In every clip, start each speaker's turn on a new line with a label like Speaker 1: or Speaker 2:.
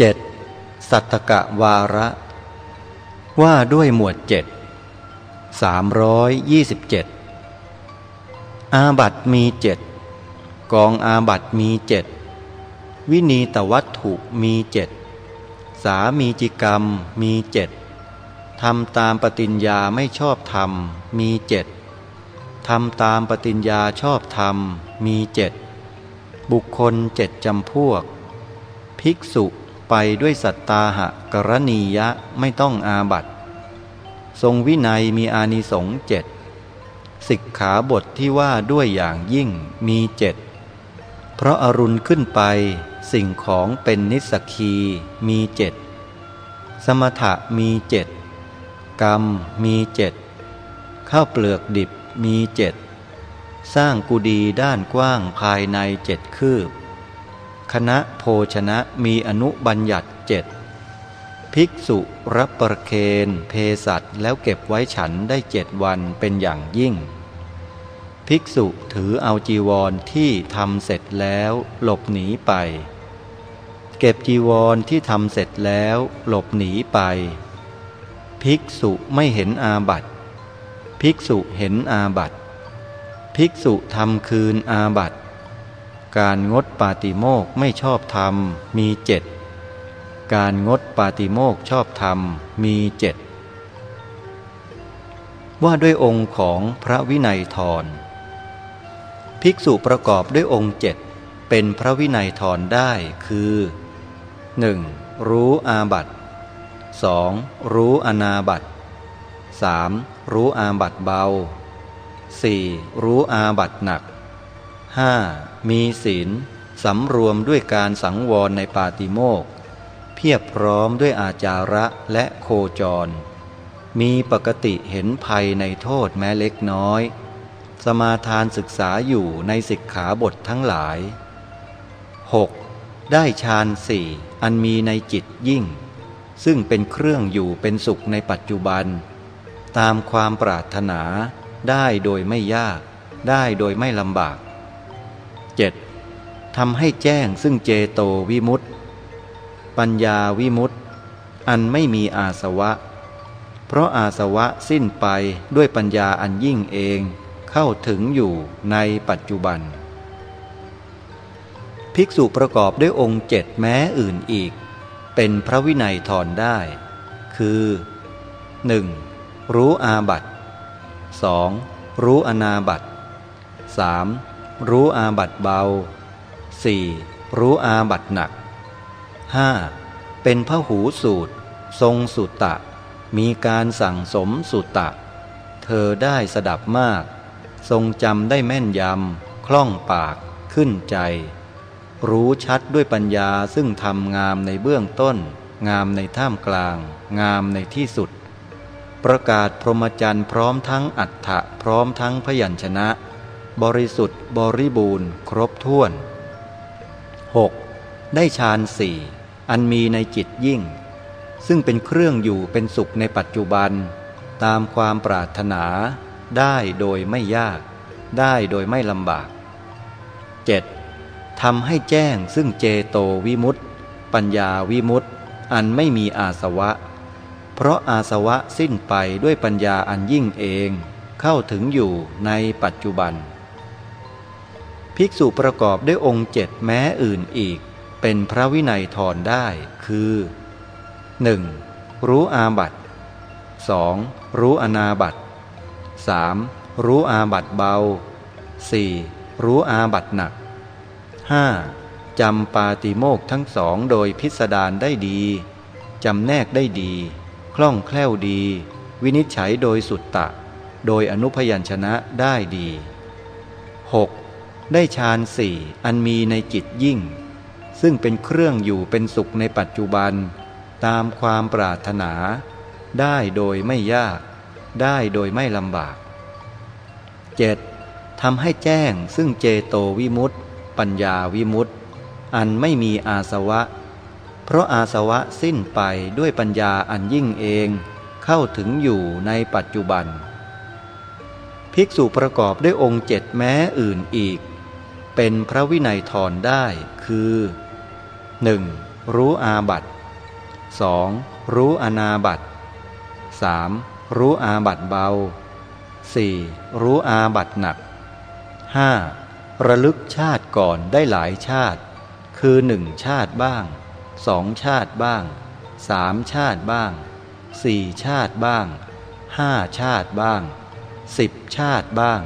Speaker 1: 7. สัตตกะวาระ ว่าด้วยหมวดเจ็ดสามร้อยยี่สิบเจ็ดอาบัตมีเจ็ดกองอาบัตมีเจ็ดวินีตวัตถุมีเจ็ดสามีจิกรรมมีเจ็ดทำตามปฏิญญาไม่ชอบธรรมมีเจ็ดทำตามปฏิญญาชอบธรรมมีเจ็ดบุคคลเจ็ดจำพวก ภิกษุ ไปด้วยสัตตาหะกรณียะไม่ต้องอาบัตทรงวินัยมีอานิสงส์เจ็ดสิกขาบทที่ว่าด้วยอย่างยิ่งมีเจ็ดเพราะอารุณขึ้นไปสิ่งของเป็นนิสกีมีเจ็ดสมถะมีเจ็ดกรรมมีเจ็ดข้าวเปลือกดิบมีเจ็ดสร้างกุดีด้านกว้างภายในเจ็ดคืบ คณะโภชนะมีอนุบัญญัติเจ็ดภิกษุรับประเคนเพสัตแล้วเก็บไว้ฉันได้เจ็ดวันเป็นอย่างยิ่ง ภิกษุถือเอาจีวรที่ทำเสร็จแล้วหลบหนีไป เก็บจีวรที่ทำเสร็จแล้วหลบหนีไป ภิกษุไม่เห็นอาบัตภิกษุเห็นอาบัตภิกษุทำคืนอาบัติ การงดปาติโมกไม่ชอบธรรมมีเจ็ดการงดปาติโมกชอบธรรมมีเจ็ดว่าด้วยองค์ของพระวินัยทรภิกษุประกอบด้วยองค์เจ็ดเป็นพระวินัยทรได้คือ 1. รู้อาบัต 2. รู้อนาบัต 3. รู้อาบัตเบา 4. รู้อาบัตหนัก 5. มีศีลสำรวมด้วยการสังวรในปาติโมกเพียบพร้อมด้วยอาจาระและโคจร มีปกติเห็นภัยในโทษแม้เล็กน้อย สมาทานศึกษาอยู่ในสิกขาบททั้งหลาย 6. ได้ฌานสี่อันมีในจิตยิ่ง ซึ่งเป็นเครื่องอยู่เป็นสุขในปัจจุบัน ตามความปรารถนาได้โดยไม่ยาก ได้โดยไม่ลำบาก 7. ทำให้แจ้งซึ่งเจโตวิมุตติ ปัญญาวิมุตติ อันไม่มีอาสวะ เพราะอาสวะสิ้นไปด้วยปัญญาอันยิ่งเองเข้าถึงอยู่ในปัจจุบัน ภิกษุประกอบด้วยองค์เจ็ดแม้อื่นอีก เป็นพระวินัยทอนได้ คือ 1. รู้อาบัต 2. รู้อนาบัต 3. รู้อาบัตเบา 4. รู้อาบัตหนัก 5. เป็นพระหูสูตร ทรงสุตตะ มีการสั่งสมสุตตะ เธอได้สดับมาก ทรงจำได้แม่นยำ คล่องปากขึ้นใจ รู้ชัดด้วยปัญญาซึ่งทำงามในเบื้องต้น งามในท่ามกลาง งามในที่สุด ประกาศพรหมจรรย์พร้อมทั้งอัฏฐะพร้อมทั้งพยัญชนะ บริสุทธิ์บริบูรณ์ ครบถ้วน 6. ได้ฌานสี่อันมีในจิตยิ่ง ซึ่งเป็นเครื่องอยู่เป็นสุขในปัจจุบัน ตามความปรารถนา ได้โดยไม่ยาก ได้โดยไม่ลำบาก 7. ทำให้แจ้งซึ่งเจโตวิมุตติ ปัญญาวิมุตติ อันไม่มีอาสวะ เพราะอาสวะสิ้นไปด้วยปัญญาอันยิ่งเอง เข้าถึงอยู่ในปัจจุบัน ภิกษุประกอบด้วยองค์เจ็ดแม้อื่นอีก เป็นพระวินัยทรได้คือ 1. รู้อาบัต 2. รู้อนาบัต 3. รู้อาบัตเบา 4. รู้อาบัตหนัก 5. จำปาติโมกทั้งสองโดยพิสดารได้ดี จำแนกได้ดี คล่องแคล่วดี วินิจฉัยโดยสุตตะ โดยอนุพยัญชนะได้ดี 6. ได้ฌานสี่อันมีในจิตยิ่ง ซึ่งเป็นเครื่องอยู่เป็นสุขในปัจจุบัน ตามความปรารถนา ได้โดยไม่ยาก ได้โดยไม่ลำบาก 7. ทำให้แจ้งซึ่งเจโตวิมุตติ ปัญญาวิมุตติ อันไม่มีอาสวะ เพราะอาสวะสิ้นไปด้วยปัญญาอันยิ่งเองเข้าถึงอยู่ในปัจจุบัน ภิกษุประกอบด้วยองค์เจ็ดแม้อื่นอีก เป็นพระวินัยทรได้คือ 1. รู้อาบัต 2. รู้อนาบัต 3. รู้อาบัตเบา 4. รู้อาบัตหนัก 5. ระลึกชาติก่อนได้หลายชาติ คือหนึ่งชาติบ้างสองชาติบ้างสามชาติบ้างสี่ชาติบ้างห้าชาติบ้างสิบชาติบ้าง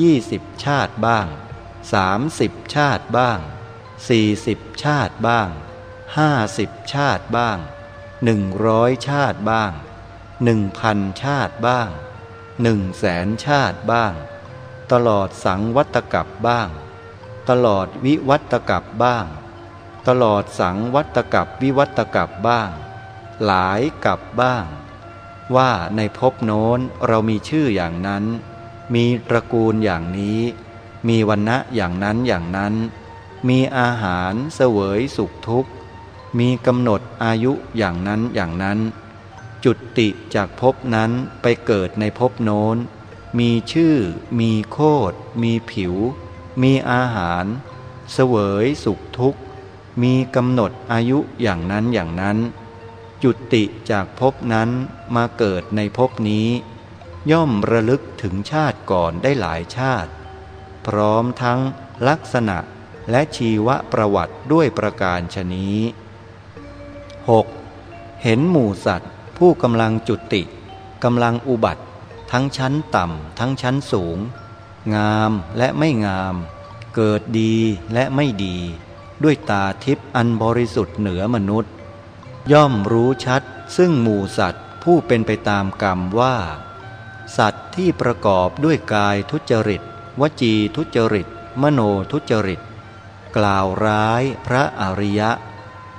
Speaker 1: ยี่สิบชาติบ้าง สามสิบชาติบ้างสี่สิบชาติบ้างห้าสิบชาติบ้างหนึ่งร้อยชาติบ้างหนึ่งพันชาติบ้างหนึ่งแสนชาติบ้าง ตลอดสังวัตกับบ้าง ตลอดวิวัตกับบ้าง ตลอดสังวัตกับวิวัตกับบ้าง หลายกับบ้าง ว่าในภพโน้นเรามีชื่ออย่างนั้น มีตระกูลอย่างนี้ มีวันณะอย่างนั้นอย่างนั้น มีอาหารเสวยสุขทุกข์ มีกำหนดอายุอย่างนั้นอย่างนั้น จุติจากภพนั้นไปเกิดในภพโน้น มีชื่อ มีโคดมีผิว มีอาหาร เสวยสุขทุกข์ มีกำหนดอายุอย่างนั้นอย่างนั้น จุติจากภพนั้นมาเกิดในภพนี้ ย่อมระลึกถึงชาติก่อนได้หลายชาติ พร้อมทั้งลักษณะและชีวประวัติด้วยประการชนี้ 6. เห็นหมู่สัตว์ ผู้กำลังจุติกำลังอุบัติ ทั้งชั้นต่ำ ทั้งชั้นสูง งามและไม่งาม เกิดดีและไม่ดี ด้วยตาทิพย์อันบริสุทธิ์เหนือมนุษย์ ย่อมรู้ชัดซึ่งหมู่สัตว์ผู้เป็นไปตามกรรมว่า สัตว์ที่ประกอบด้วยกายทุจริต วจีทุจริต มโนทุจริต กล่าวร้ายพระอริยะ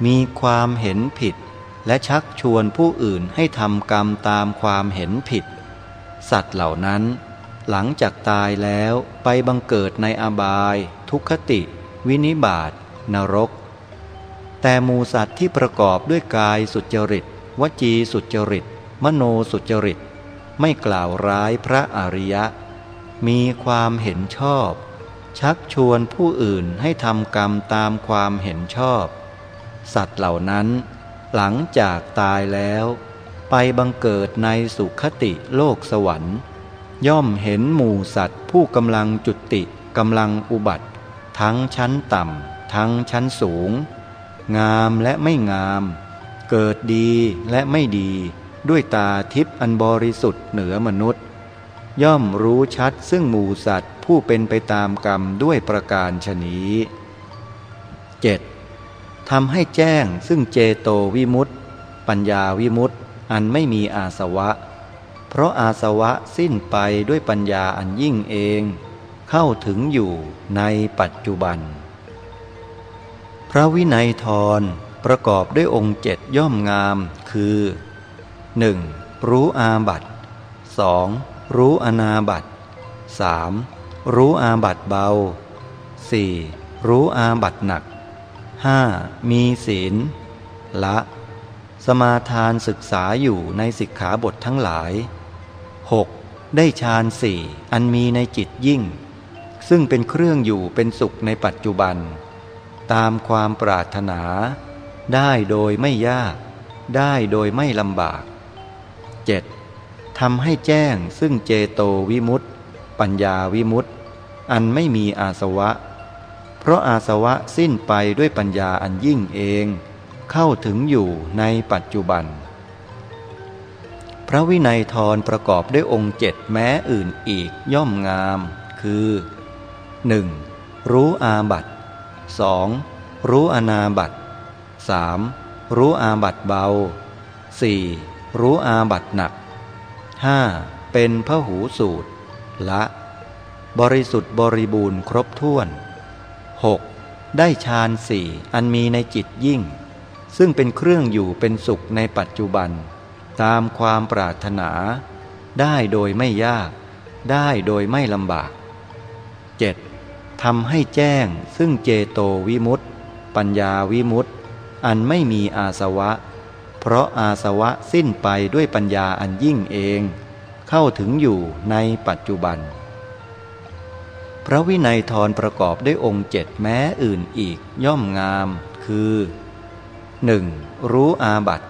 Speaker 1: มีความเห็นผิด และชักชวนผู้อื่นให้ทำกรรมตามความเห็นผิด สัตว์เหล่านั้น หลังจากตายแล้วไปบังเกิดในอบาย ทุกขติ วินิบาตนรก แต่มูสัตว์ที่ประกอบด้วยกายสุจริต วจีสุจริต มโนสุจริต ไม่กล่าวร้ายพระอริยะ มีความเห็นชอบ ชักชวนผู้อื่นให้ทำกรรมตามความเห็นชอบ สัตว์เหล่านั้น หลังจากตายแล้ว ไปบังเกิดในสุขติโลกสวรรค์ ย่อมเห็นหมู่สัตว์ผู้กำลังจุติกำลังอุบัติ ทั้งชั้นต่ำทั้งชั้นสูง งามและไม่งาม เกิดดีและไม่ดี ด้วยตาทิพย์อันบริสุทธิ์เหนือมนุษย์ ย่อมรู้ชัดซึ่งหมูสัตว์ผู้เป็นไปตามกรรมด้วยประการชนีเจ็ดทำให้แจ้งซึ่งเจโตวิมุตต์ปัญญาวิมุตต์อันไม่มีอาสวะ เพราะอาสวะสิ้นไปด้วยปัญญาอันยิ่งเอง เข้าถึงอยู่ในปัจจุบัน พระวินัยทรประกอบด้วยองค์เจ็ดย่อมงามคือ 1. รู้อาบัต 2. รู้อนาบัต 3. รู้อาบัตเบา 4. รู้อาบัตหนัก 5. มีศีล ละ สมาทานศึกษาอยู่ในสิกขาบททั้งหลาย 6. ได้ฌานสี่อันมีในจิตยิ่ง ซึ่งเป็นเครื่องอยู่เป็นสุขในปัจจุบัน ตามความปรารถนา ได้โดยไม่ยาก ได้โดยไม่ลำบาก 7. ทำให้แจ้งซึ่งเจโตวิมุตต์ปัญญาวิมุตต์อันไม่มีอาสวะ เพราะอาสวะสิ้นไปด้วยปัญญาอันยิ่งเอง เข้าถึงอยู่ในปัจจุบัน พระวินัยทรประกอบด้วยองค์เจ็ดแม้อื่นอีกย่อมงาม คือ 1. รู้อาบัต 2. รู้อนาบัต 3. รู้อาบัตเบา 4. รู้อาบัตหนัก 5. เป็นพระหูสูตร ละ บริสุทธิ์บริบูรณ์ครบถ้วน 6. ได้ฌานสี่อันมีในจิตยิ่ง ซึ่งเป็นเครื่องอยู่เป็นสุขในปัจจุบัน ตามความปรารถนา ได้โดยไม่ยาก ได้โดยไม่ลำบาก 7. ทำให้แจ้งซึ่งเจโตวิมุตต์ปัญญาวิมุตต์อันไม่มีอาสวะ เพราะอาสวะสิ้นไปด้วยปัญญาอันยิ่งเอง เข้าถึงอยู่ในปัจจุบัน พระวินัยทรประกอบด้วยองค์เจ็ดแม้อื่นอีกย่อมงาม คือ 1. รู้อาบัต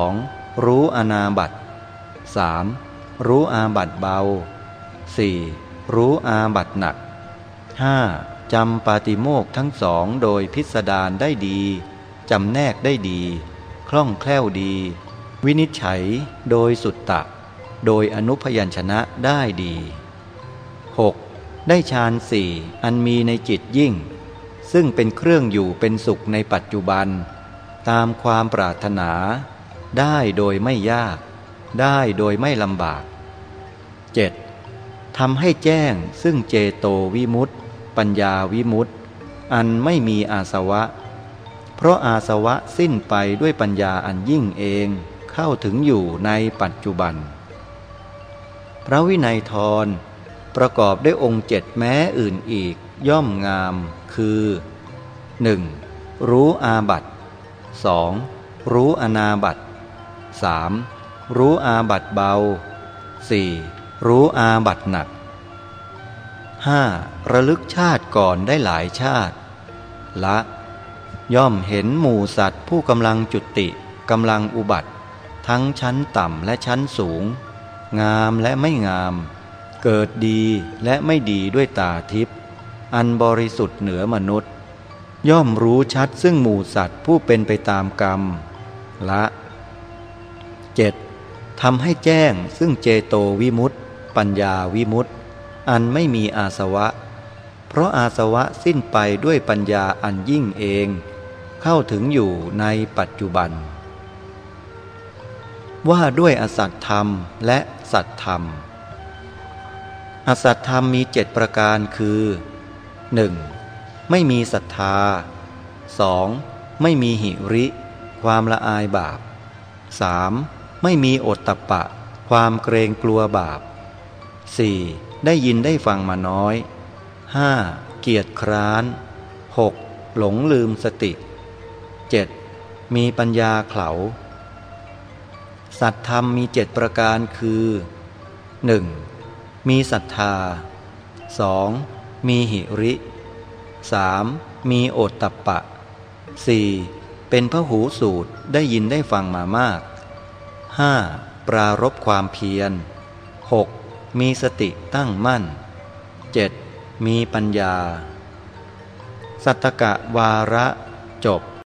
Speaker 1: 2. รู้อนาบัต 3. รู้อาบัตเบา 4. รู้อาบัตหนัก 5. จำปาติโมกทั้งสองโดยพิสดารได้ดี จำแนกได้ดี คล่องแคล่วดี วินิจฉัยโดยสุตตะ โดยอนุพยัญชนะได้ดี 6. ได้ฌานสี่อันมีในจิตยิ่ง ซึ่งเป็นเครื่องอยู่เป็นสุขในปัจจุบัน ตามความปรารถนา ได้โดยไม่ยาก ได้โดยไม่ลำบาก 7. ทำให้แจ้งซึ่งเจโตวิมุตติปัญญาวิมุตติอันไม่มีอาสวะ เพราะอาสวะสิ้นไปด้วยปัญญาอันยิ่งเองเข้าถึงอยู่ในปัจจุบัน พระวินัยทร ประกอบด้วยองค์เจ็ดแม้อื่นอีกย่อมงามคือ 1. รู้อาบัต 2. รู้อนาบัต 3. รู้อาบัตเบา 4. รู้อาบัตหนัก 5. ระลึกชาติก่อนได้หลายชาติ ละ ย่อมเห็นหมู่สัตว์ผู้กำลังจุติกำลังอุบัติ ทั้งชั้นต่ำและชั้นสูง งามและไม่งาม เกิดดีและไม่ดีด้วยตาทิพย์อันบริสุทธิ์เหนือมนุษย์ ย่อมรู้ชัดซึ่งหมู่สัตว์ผู้เป็นไปตามกรรม ละ 7. ทำให้แจ้งซึ่งเจโตวิมุตติปัญญาวิมุตติอันไม่มีอาสวะ เพราะอาสวะสิ้นไปด้วยปัญญาอันยิ่งเอง เข้าถึงอยู่ในปัจจุบัน ว่าด้วยอสัตธรรมและสัตธรรม อสัตธรรมมีเจ็ดประการคือ 1. ไม่มีศรัทธา 2. ไม่มีหิริ ความละอายบาป 3. ไม่มีอตตะปะ ความเกรงกลัวบาป 4. ได้ยินได้ฟังมาน้อย 5. เกียรติคร้าน 6. หลงลืมสติ 7. มีปัญญาเขลาสัตธรรมมีเจ็ดประการคือ 1. มีศรัทธา 2. มีหิริ 3. มีโอตตะปะ 4. เป็นพระหูสูตรได้ยินได้ฟังมามาก 5. ปรารบความเพียร 6. มีสติตั้งมั่น 7. มีปัญญา สัตตกะวาระจบ